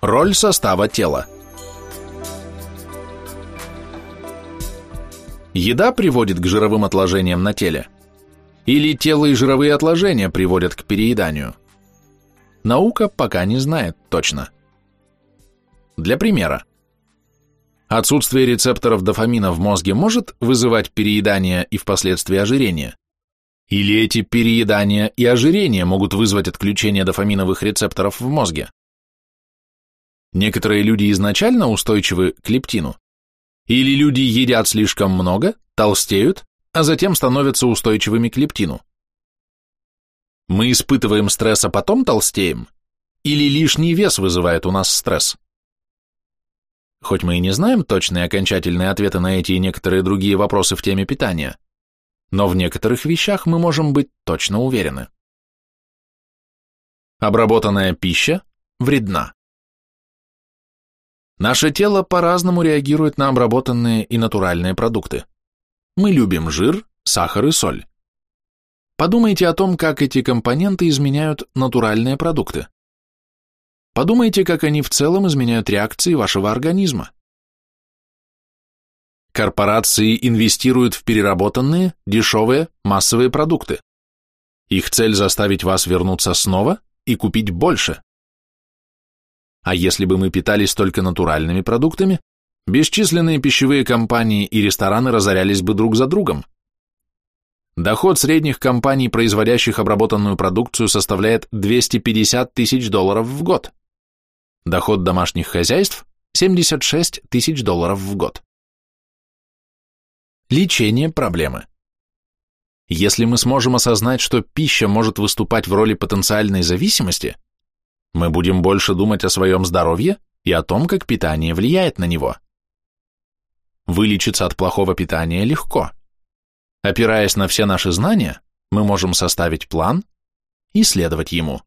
Роль состава тела. Еда приводит к жировым отложениям на теле? Или тело и жировые отложения приводят к перееданию? Наука пока не знает точно. Для примера. Отсутствие рецепторов дофамина в мозге может вызывать переедание и впоследствии ожирение? Или эти переедания и ожирение могут вызвать отключение дофаминовых рецепторов в мозге? Некоторые люди изначально устойчивы к лептину? Или люди едят слишком много, толстеют, а затем становятся устойчивыми к лептину? Мы испытываем стресс, а потом толстеем? Или лишний вес вызывает у нас стресс? Хоть мы и не знаем точные окончательные ответы на эти и некоторые другие вопросы в теме питания, но в некоторых вещах мы можем быть точно уверены. Обработанная пища вредна. Наше тело по-разному реагирует на обработанные и натуральные продукты. Мы любим жир, сахар и соль. Подумайте о том, как эти компоненты изменяют натуральные продукты. Подумайте, как они в целом изменяют реакции вашего организма. Корпорации инвестируют в переработанные, дешевые, массовые продукты. Их цель заставить вас вернуться снова и купить больше. А если бы мы питались только натуральными продуктами, бесчисленные пищевые компании и рестораны разорялись бы друг за другом. Доход средних компаний, производящих обработанную продукцию, составляет 250 тысяч долларов в год. Доход домашних хозяйств – 76 тысяч долларов в год. Лечение проблемы. Если мы сможем осознать, что пища может выступать в роли потенциальной зависимости, мы будем больше думать о своем здоровье и о том, как питание влияет на него. Вылечиться от плохого питания легко. Опираясь на все наши знания, мы можем составить план и следовать ему.